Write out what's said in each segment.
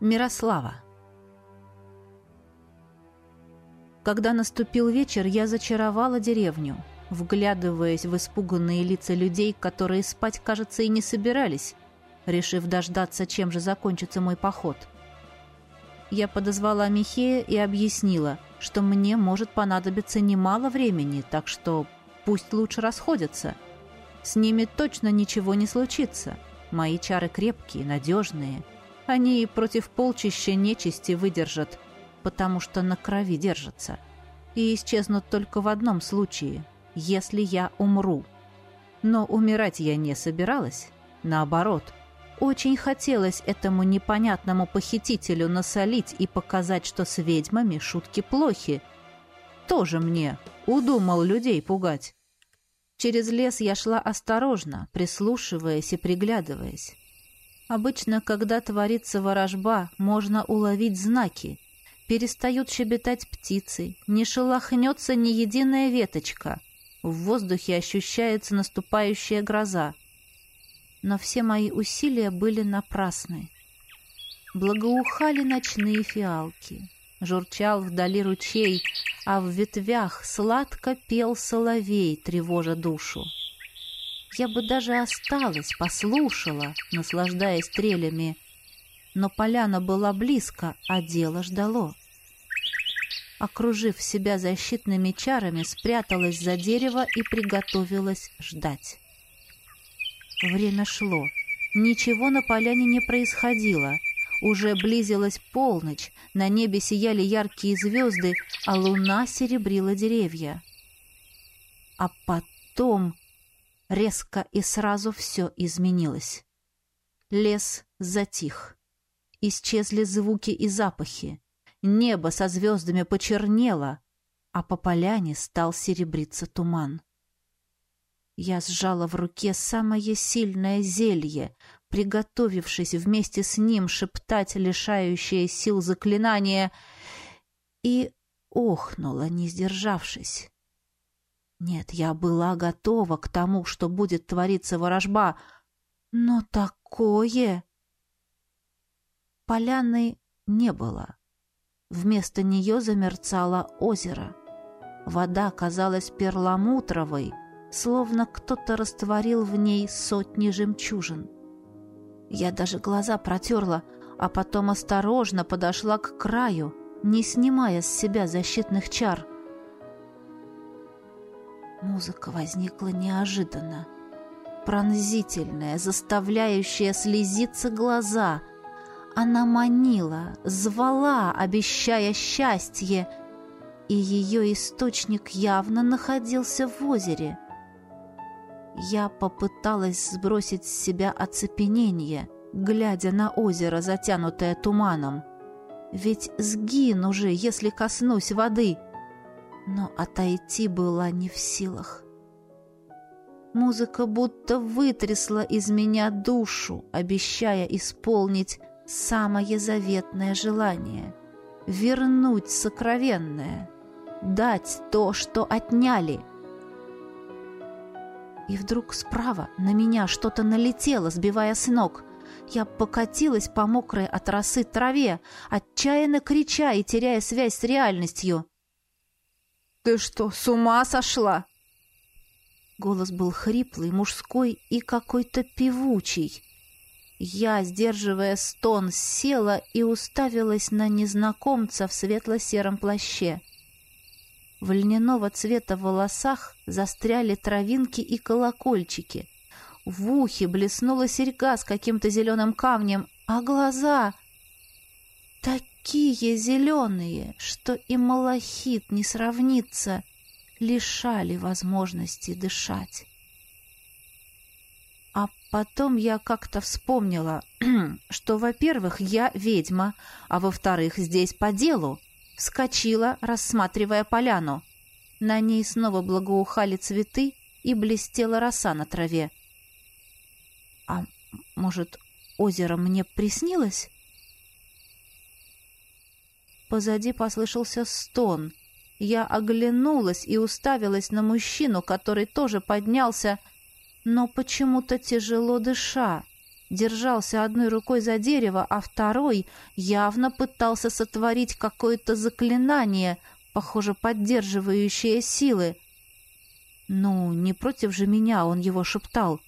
Мирослава. Когда наступил вечер, я зачаровала деревню, вглядываясь в испуганные лица людей, которые спать, кажется, и не собирались, решив дождаться, чем же закончится мой поход. Я подозвала Михея и объяснила, что мне может понадобиться немало времени, так что пусть лучше расходятся. С ними точно ничего не случится. Мои чары крепкие, надежные — они и против полчища нечисти выдержат, потому что на крови держатся. И исчезнут только в одном случае, если я умру. Но умирать я не собиралась. Наоборот, очень хотелось этому непонятному похитителю насолить и показать, что с ведьмами шутки плохи. Тоже мне удумал людей пугать. Через лес я шла осторожно, прислушиваясь и приглядываясь. Обычно, когда творится ворожба, можно уловить знаки. Перестают щебетать птицы, не шелохнется ни единая веточка. В воздухе ощущается наступающая гроза. Но все мои усилия были напрасны. Благоухали ночные фиалки. Журчал вдали ручей, а в ветвях сладко пел соловей, тревожа душу. Я бы даже осталась, послушала, наслаждаясь трелями. Но поляна была близко, а дело ждало. Окружив себя защитными чарами, спряталась за дерево и приготовилась ждать. Время шло. Ничего на поляне не происходило. Уже близилась полночь, на небе сияли яркие звезды, а луна серебрила деревья. А потом Резко и сразу все изменилось. Лес затих. Исчезли звуки и запахи. Небо со звездами почернело, а по поляне стал серебриться туман. Я сжала в руке самое сильное зелье, приготовившись вместе с ним шептать лишающее сил заклинание, и охнула, не сдержавшись. Нет, я была готова к тому, что будет твориться ворожба, но такое... Поляны не было. Вместо нее замерцало озеро. Вода казалась перламутровой, словно кто-то растворил в ней сотни жемчужин. Я даже глаза протерла, а потом осторожно подошла к краю, не снимая с себя защитных чар. Музыка возникла неожиданно. Пронзительная, заставляющая слезиться глаза. Она манила, звала, обещая счастье, и ее источник явно находился в озере. Я попыталась сбросить с себя оцепенение, глядя на озеро, затянутое туманом. Ведь сгин уже, если коснусь воды — но отойти была не в силах. Музыка будто вытрясла из меня душу, обещая исполнить самое заветное желание — вернуть сокровенное, дать то, что отняли. И вдруг справа на меня что-то налетело, сбивая с ног. Я покатилась по мокрой от росы траве, отчаянно крича и теряя связь с реальностью. «Ты что, с ума сошла?» Голос был хриплый, мужской и какой-то певучий. Я, сдерживая стон, села и уставилась на незнакомца в светло-сером плаще. В льняного цвета волосах застряли травинки и колокольчики. В ухе блеснула серьга с каким-то зеленым камнем, а глаза... Так такие зеленые, что и малахит не сравнится, лишали возможности дышать. А потом я как-то вспомнила, что, во-первых, я ведьма, а во-вторых, здесь по делу. Вскочила, рассматривая поляну. На ней снова благоухали цветы и блестела роса на траве. А может, озеро мне приснилось? Позади послышался стон. Я оглянулась и уставилась на мужчину, который тоже поднялся, но почему-то тяжело дыша. держался одной рукой за дерево, а второй явно пытался сотворить какое-то заклинание, похоже, поддерживающее силы. Ну, не против же меня он его шептал.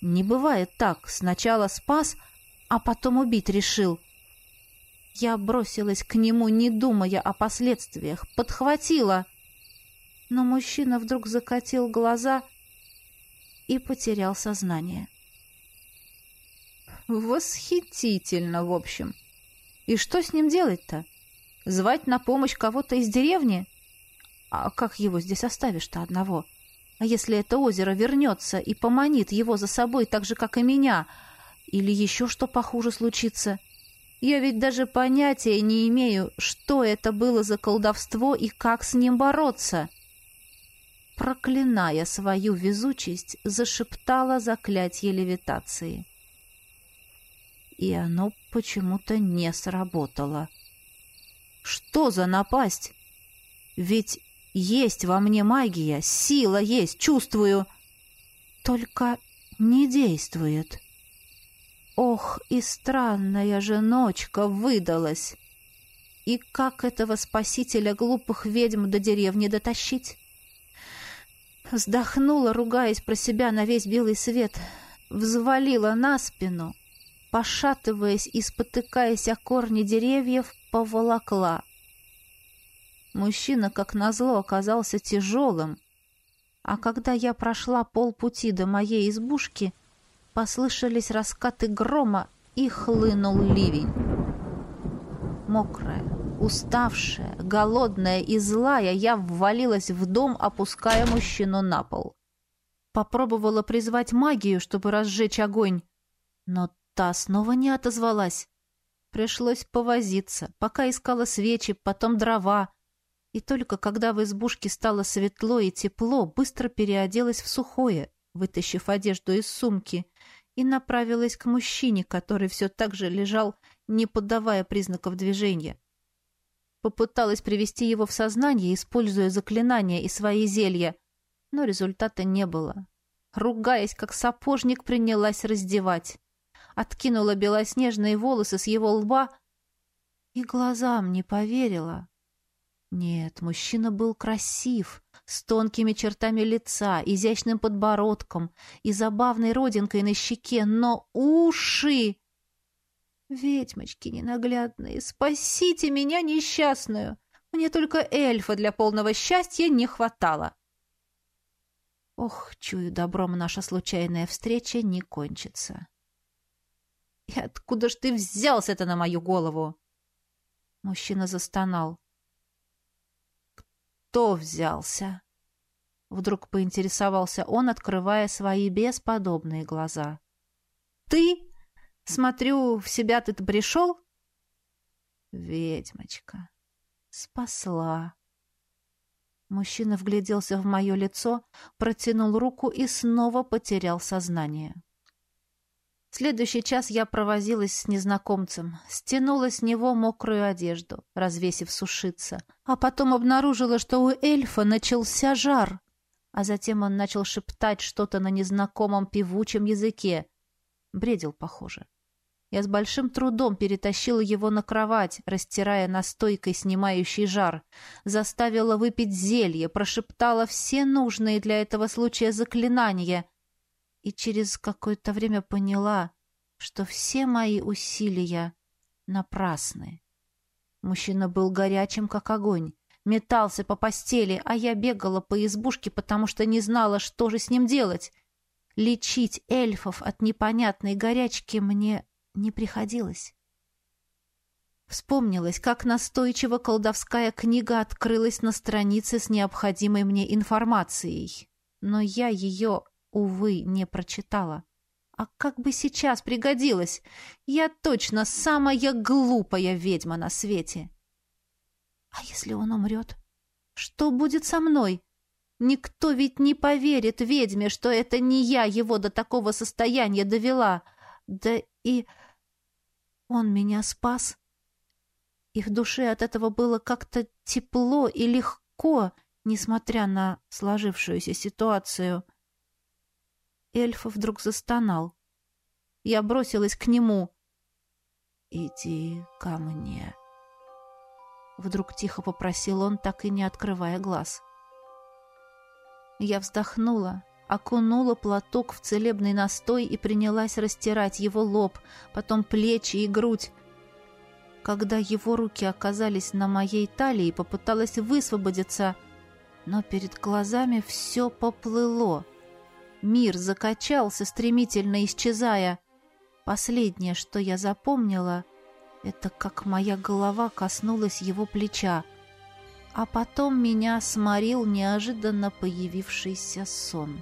Не бывает так. Сначала спас, а потом убить решил. Я бросилась к нему, не думая о последствиях, подхватила. Но мужчина вдруг закатил глаза и потерял сознание. Восхитительно, в общем. И что с ним делать-то? Звать на помощь кого-то из деревни? А как его здесь оставишь-то одного? А если это озеро вернется и поманит его за собой так же, как и меня? Или еще что похуже случится? Я ведь даже понятия не имею, что это было за колдовство и как с ним бороться. Проклиная свою везучесть, зашептала заклятие левитации. И оно почему-то не сработало. Что за напасть? Ведь есть во мне магия, сила есть, чувствую. Только не действует. Ох, и странная же ночка выдалась. И как этого спасителя глупых ведьм до деревни дотащить? Вздохнула, ругаясь про себя на весь белый свет, взвалила на спину, пошатываясь и спотыкаясь о корни деревьев, поволокла. Мужчина, как назло, оказался тяжелым, а когда я прошла полпути до моей избушки, послышались раскаты грома и хлынул ливень. Мокрая, уставшая, голодная и злая, я ввалилась в дом, опуская мужчину на пол. Попробовала призвать магию, чтобы разжечь огонь, но та снова не отозвалась. Пришлось повозиться, пока искала свечи, потом дрова. И только когда в избушке стало светло и тепло, быстро переоделась в сухое, вытащив одежду из сумки, и направилась к мужчине, который все так же лежал, не поддавая признаков движения. Попыталась привести его в сознание, используя заклинания и свои зелья, но результата не было. Ругаясь, как сапожник, принялась раздевать откинула белоснежные волосы с его лба и глазам не поверила. Нет, мужчина был красив, с тонкими чертами лица, изящным подбородком и забавной родинкой на щеке, но уши... «Ведьмочки ненаглядные, спасите меня несчастную! Мне только эльфа для полного счастья не хватало!» Ох, чую, добром наша случайная встреча не кончится. «И откуда ж ты взялся-то на мою голову?» Мужчина застонал. «Кто взялся?» Вдруг поинтересовался он, открывая свои бесподобные глаза. «Ты? Смотрю, в себя ты-то пришел?» «Ведьмочка, спасла». Мужчина вгляделся в мое лицо, протянул руку и снова потерял сознание. Следующий час я провозилась с незнакомцем, стянула с него мокрую одежду, развесив сушиться, а потом обнаружила, что у эльфа начался жар, а затем он начал шептать что-то на незнакомом певучем языке. Бредил, похоже. Я с большим трудом перетащила его на кровать, растирая настойкой снимающий жар, заставила выпить зелье, прошептала все нужные для этого случая заклинания — и через какое-то время поняла, что все мои усилия напрасны. Мужчина был горячим, как огонь, метался по постели, а я бегала по избушке, потому что не знала, что же с ним делать. Лечить эльфов от непонятной горячки мне не приходилось. Вспомнилось, как настойчиво колдовская книга открылась на странице с необходимой мне информацией. Но я ее увы, не прочитала. А как бы сейчас пригодилось? Я точно самая глупая ведьма на свете. А если он умрет? Что будет со мной? Никто ведь не поверит ведьме, что это не я его до такого состояния довела. Да и он меня спас. И в душе от этого было как-то тепло и легко, несмотря на сложившуюся ситуацию. Эльф вдруг застонал. Я бросилась к нему. «Иди ко мне», — вдруг тихо попросил он, так и не открывая глаз. Я вздохнула, окунула платок в целебный настой и принялась растирать его лоб, потом плечи и грудь. Когда его руки оказались на моей талии, попыталась высвободиться, но перед глазами все поплыло. Мир закачался, стремительно исчезая. Последнее, что я запомнила, это как моя голова коснулась его плеча. А потом меня сморил неожиданно появившийся сон.